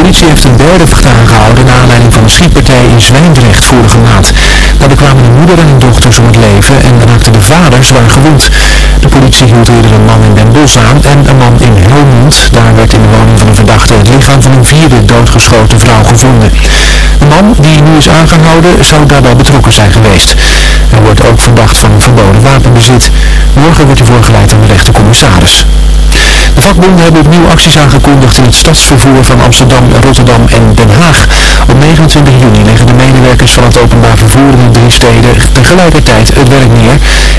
politie heeft een derde verdachte aangehouden naar aanleiding van een schietpartij in Zwijndrecht vorige maand. Daarbij kwamen een moeder en een dochter om het leven en raakten de vader zwaar gewond. De politie hield eerder een man in Den Bosch aan en een man in Helmond. Daar werd in de woning van een verdachte het lichaam van een vierde doodgeschoten vrouw gevonden. De man die nu is aangehouden zou daarbij betrokken zijn geweest. Hij wordt ook verdacht van verboden wapenbezit. Morgen wordt hij voorgeleid aan de rechtercommissaris. De vakbonden hebben opnieuw acties aangekondigd in het stadsvervoer van Amsterdam, Rotterdam en Den Haag. Op 29 juni leggen de medewerkers van het openbaar vervoer in de drie steden tegelijkertijd het werk neer.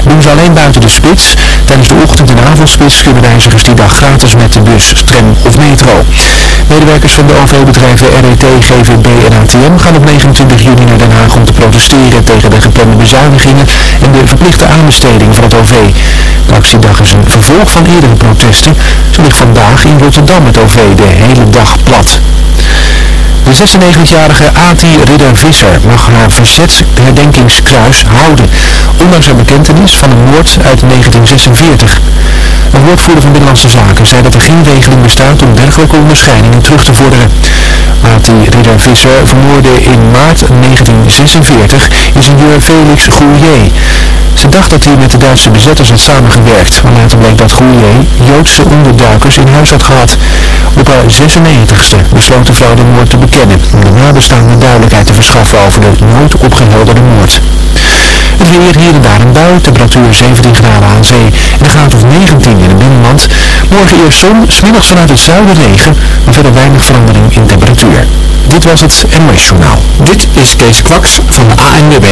Doen ze alleen buiten de spits. Tijdens de ochtend- en avondspits kunnen reizigers die dag gratis met de bus, tram of metro. Medewerkers van de OV-bedrijven RET, GVB en ATM gaan op 29 juni naar Den Haag om te protesteren tegen de geplande bezuinigingen en de verplichte aanbesteding van het OV. De actiedag is een vervolg van eerdere protesten. Zo ligt vandaag in Rotterdam het OV de hele dag plat. De 96-jarige Ati Ridder Visser mag haar verzetsherdenkingskruis houden, ondanks haar bekentenis van een moord uit 1946. Een woordvoerder van Binnenlandse Zaken zei dat er geen regeling bestaat om dergelijke onderscheidingen terug te vorderen. Ati Ridder Visser vermoorde in maart 1946 ingenieur Felix Gourier. Ze dacht dat hij met de Duitse bezetters had samengewerkt, maar later bleek dat Gourier Joodse onderduikers in huis had gehad. Op haar 96e besloot de vrouw de moord te bekennen om de nabestaanden duidelijkheid te verschaffen over de nooit opgehelderde moord. Het weer hier en daar een bui, temperatuur 17 graden aan zee en een graad of 19 in het binnenland. Morgen eerst zon, smiddags vanuit het zuiden regen, maar verder weinig verandering in temperatuur. Dit was het NOS Journaal. Dit is Kees Kwaks van de ANWB.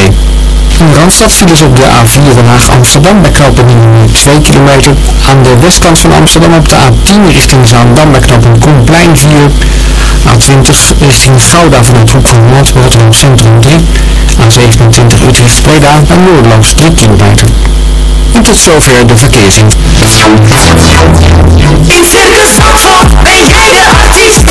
In Randstad files op de A4 Den Haag-Amsterdam bij knooppunt 2 kilometer. Aan de westkant van Amsterdam op de A10 richting Zaandam bij knooppunt Koenplein 4. A20 richting Gouda vanuit Hoek van Noord Centrum 3. A27 Utrecht-Breda bij Noordeloos 3 kilometer. En tot zover de verkeersinformatie. In Circus Zandvoort ben jij de artiest.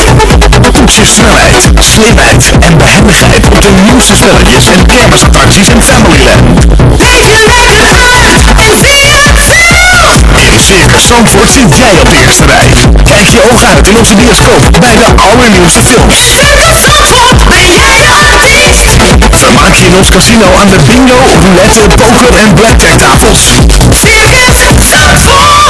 Toets je snelheid, slimheid en behendigheid op de nieuwste spelletjes en kermisattracties in Familyland. Leef je lekker uit en zie je het zelf. In Circus Zandvoort zit jij op de eerste rij. Kijk je ogen uit in onze bioscoop bij de allernieuwste films. Circus Zandvoort ben jij de artiest. Vermaak je in ons casino aan de bingo, roulette, poker en blackjack tafels. Circus Zandvoort.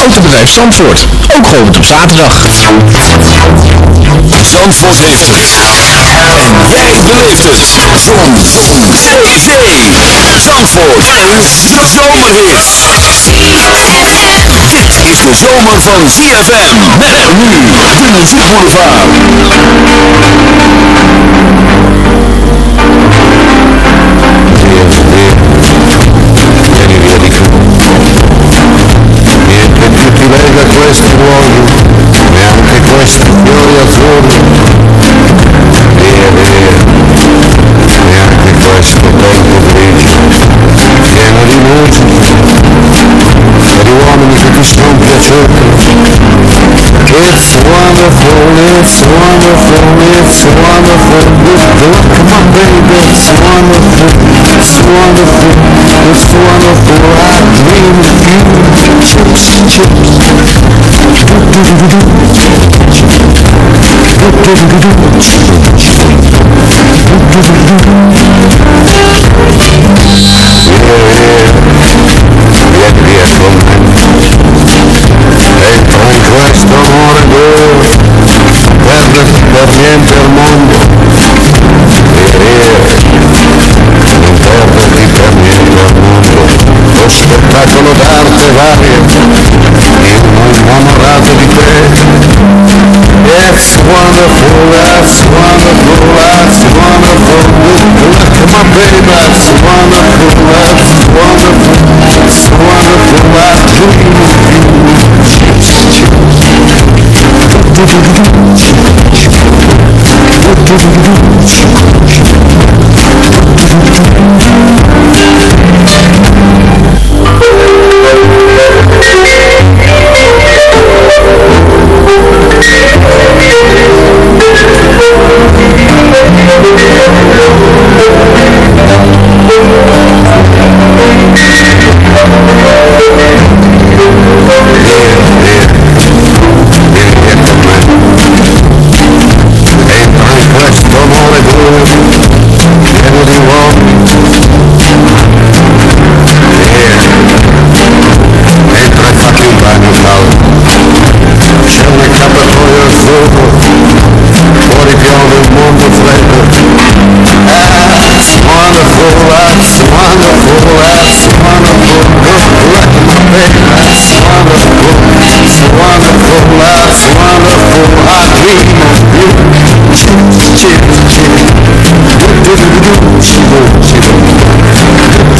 Autobedrijf Zandvoort, ook geopend op zaterdag. Zandvoort heeft het. En jij beleeft het. Zon. Zee. Zee. Zandvoort. Een zomerhit. Dit is de zomer van ZFM. Met nu de muziekboulevard. Niente più ti lega questo luogo, neanche questa gioia fuori. Via, via, neanche questo tempo grigio, pieno di luce, e di uomini che ti scompia cercano. It's wonderful, it's wonderful, it's wonderful, come on baby, it's wonderful, it's wonderful, it's wonderful, I dream of you. Vieni via con me e con eh, questo amore eh, che perdersi per niente al mondo. E non perderti per niente al mondo lo spettacolo d'arte varie io mi innamorato di te. It's wonderful, that's wonderful, that's wonderful. Look at my baby, that's wonderful, that's wonderful It's wonderful, I dream. Thank you.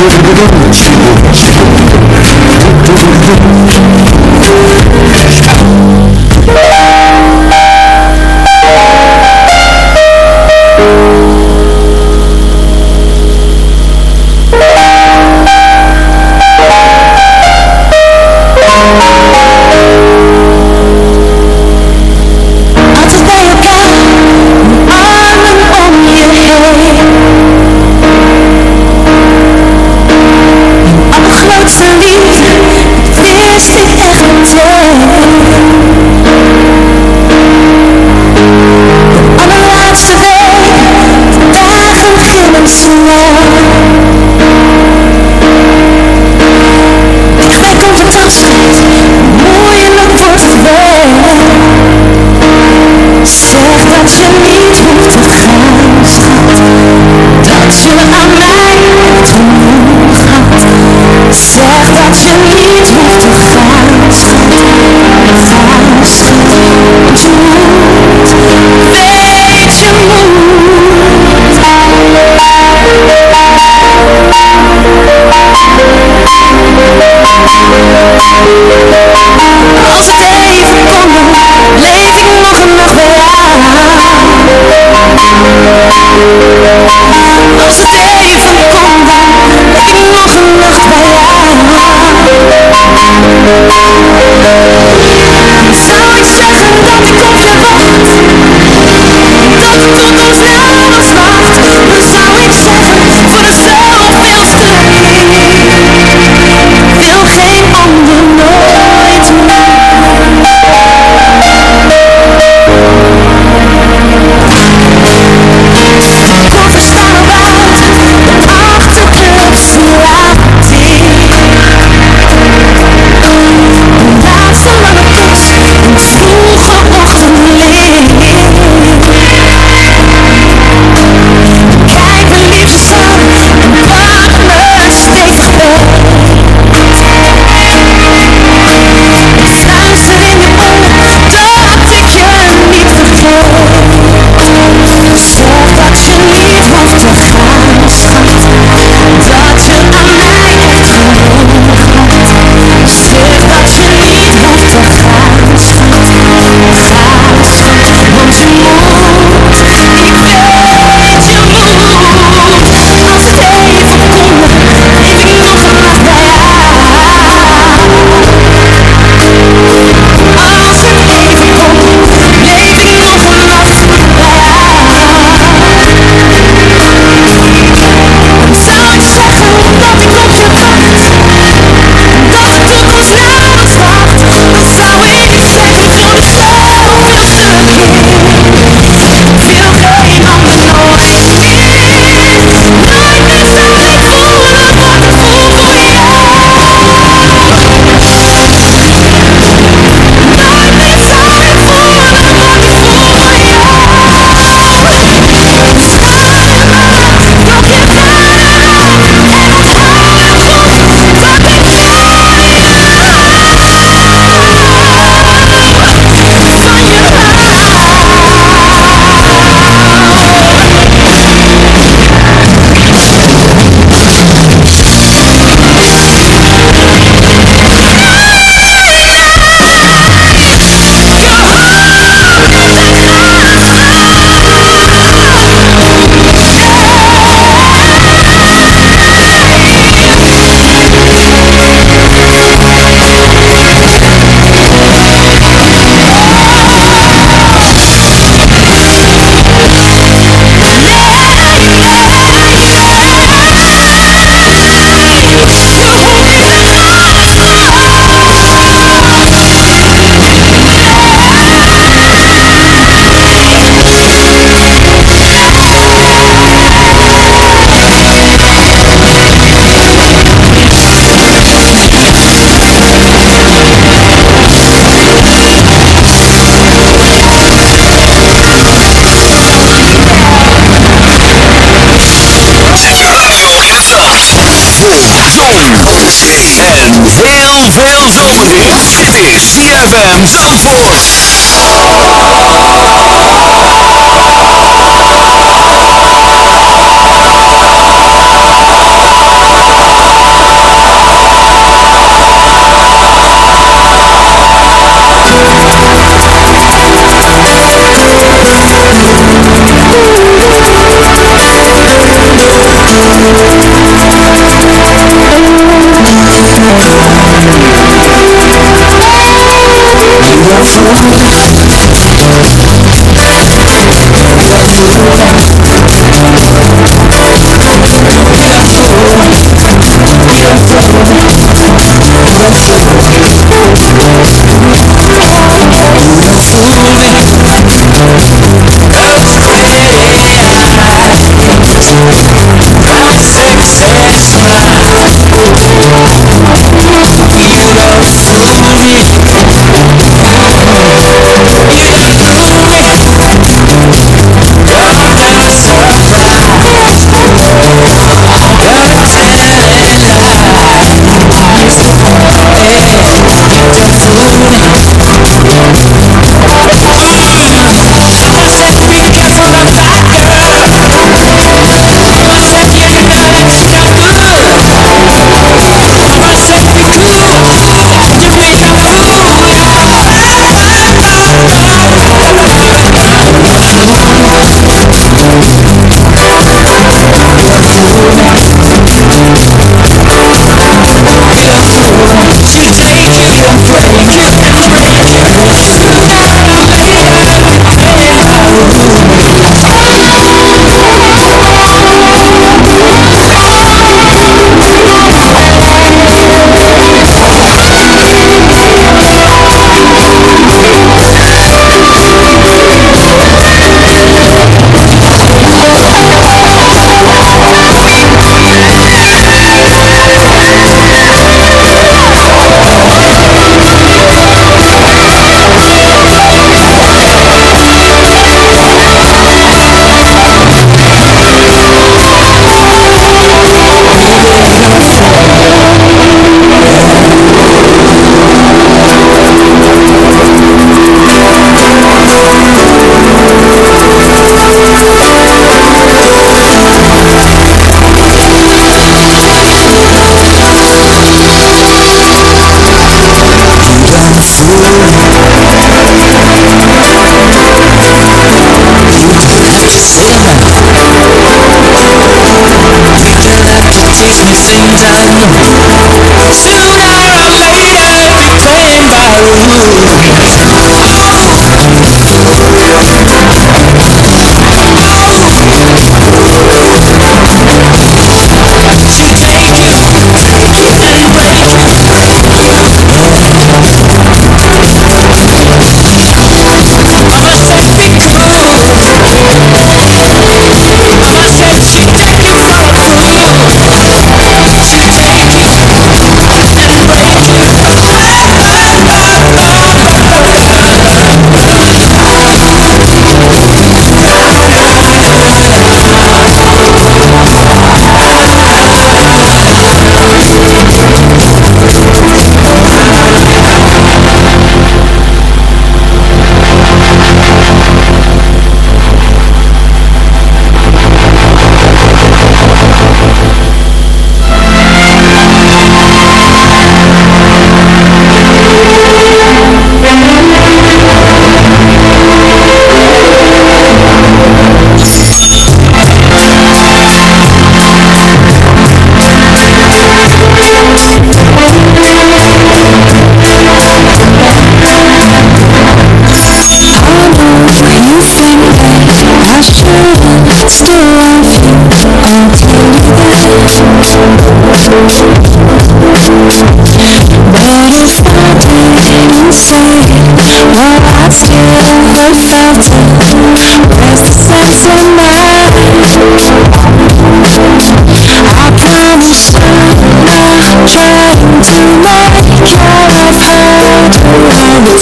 those beginnings. So I'm This is CFM Zandvoort.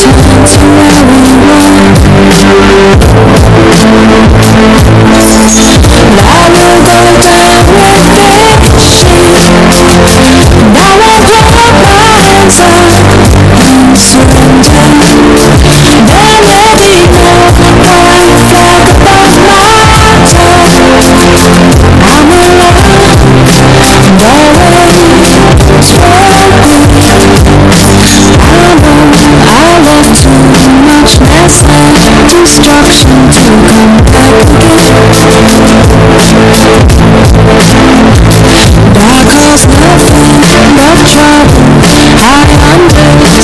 Thank you.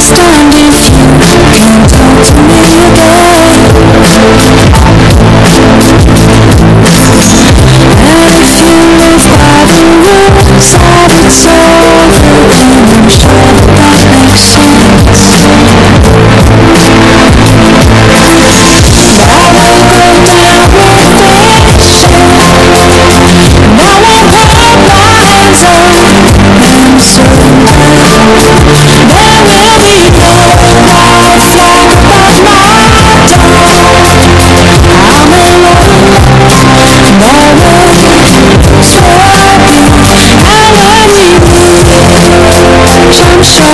Stories you can tell to me again. shine.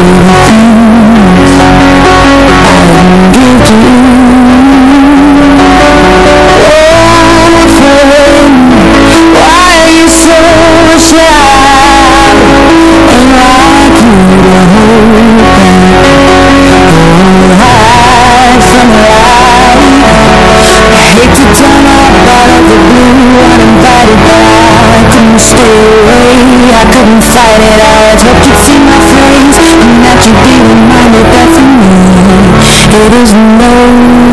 Amen. It is over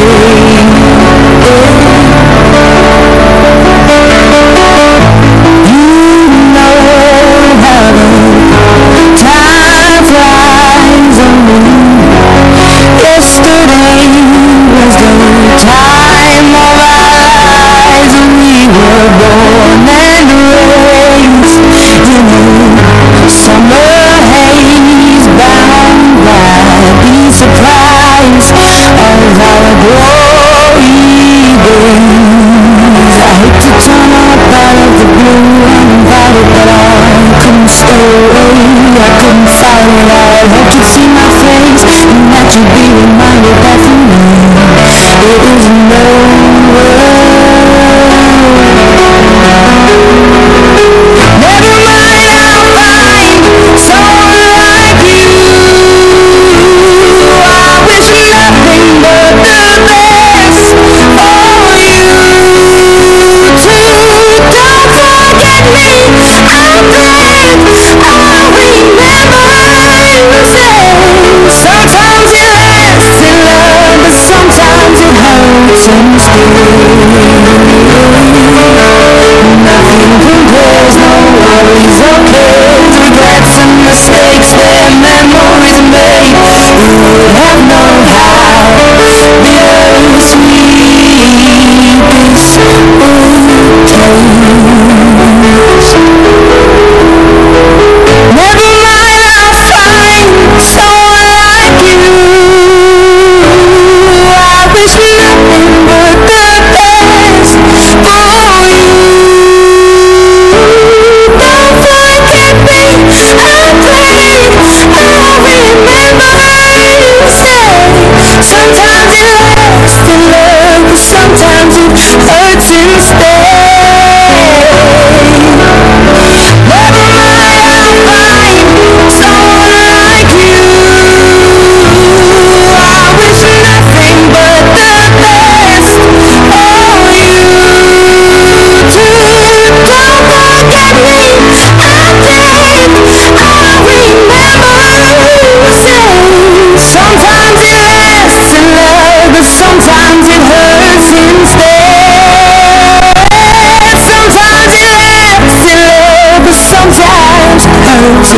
you.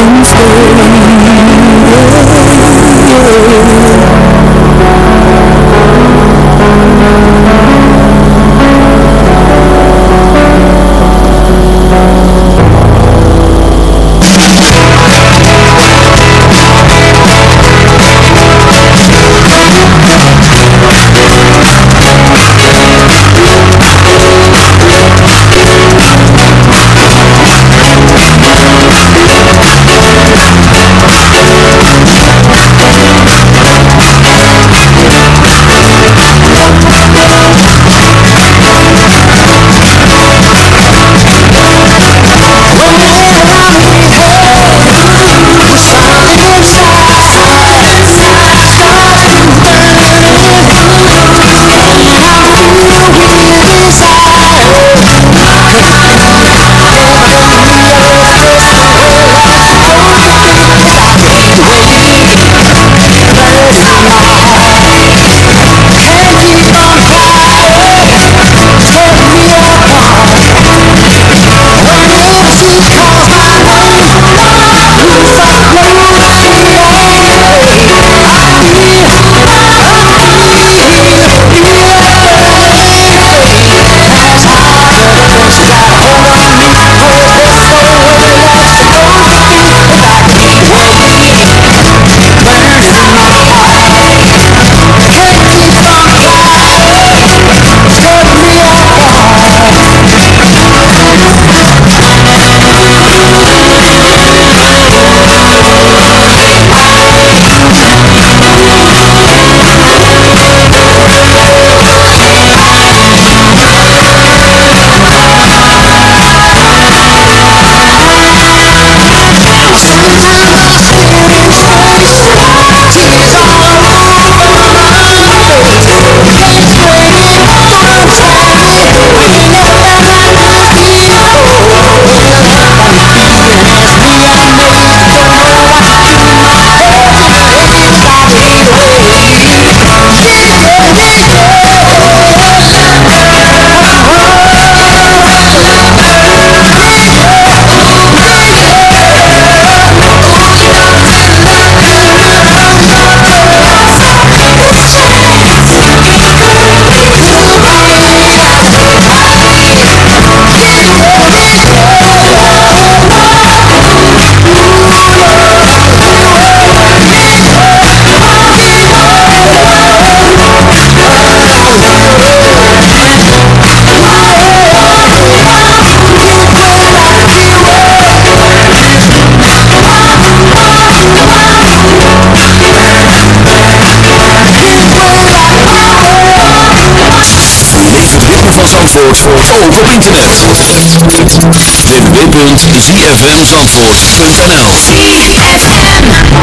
những sương www.zfmzandvoort.nl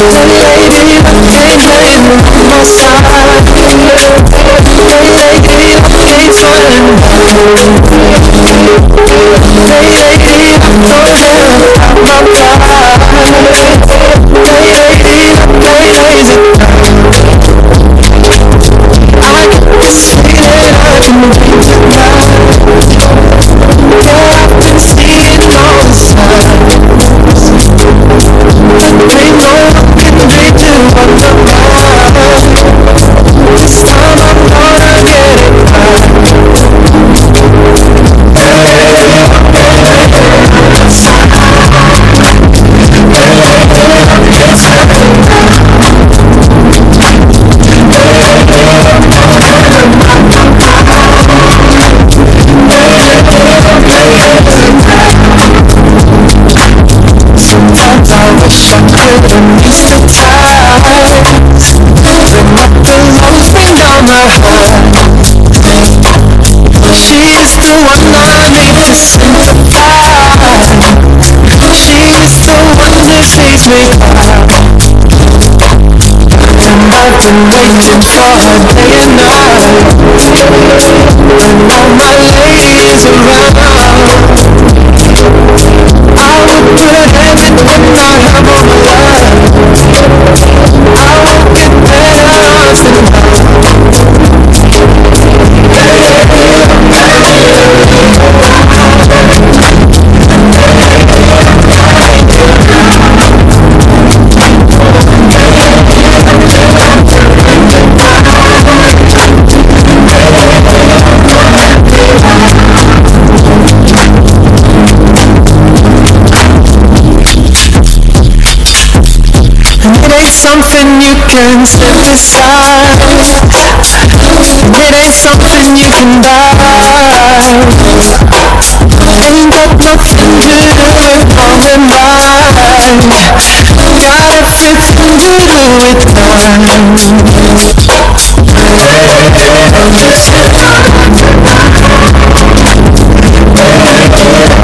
Thank you. Been waiting for her day and night When all my ladies around yourself It ain't something you can buy Ain't got nothing to do with all the mind Got everything to do with time Hey, hey, hey, hey, hey.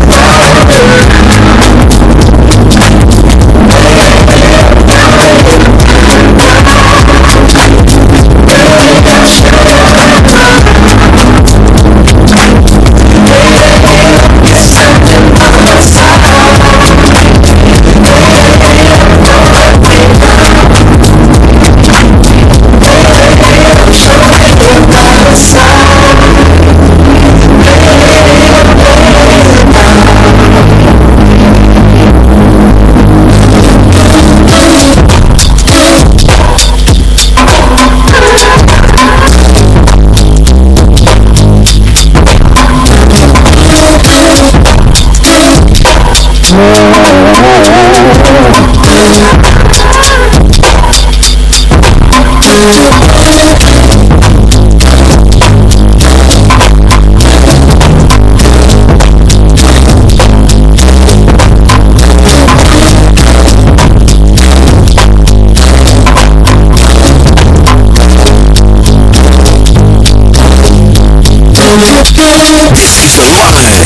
This is the one!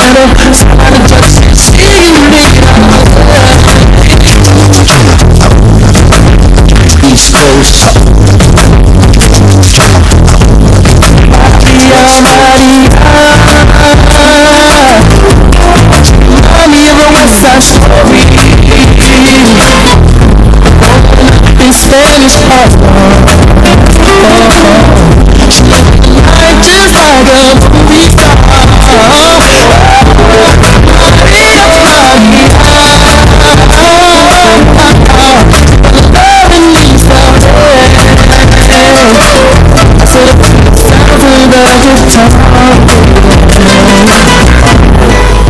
Somebody, somebody just sing me East Coast Maria, Maria Mommy of the West Side Story. Growing up in Spanish Harlem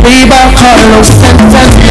Viva Carlos Santana.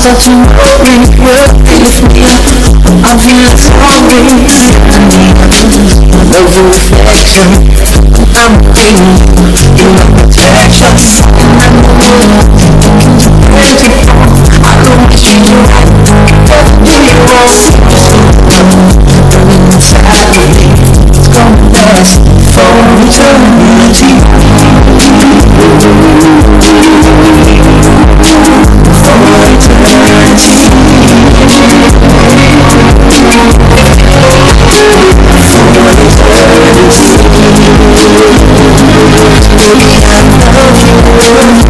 Last that you. know me, will be I'm feeling sorry No reflection I'm waiting in my protection I don't wish you right Everything you want Inside of me It's gonna last for eternity Baby,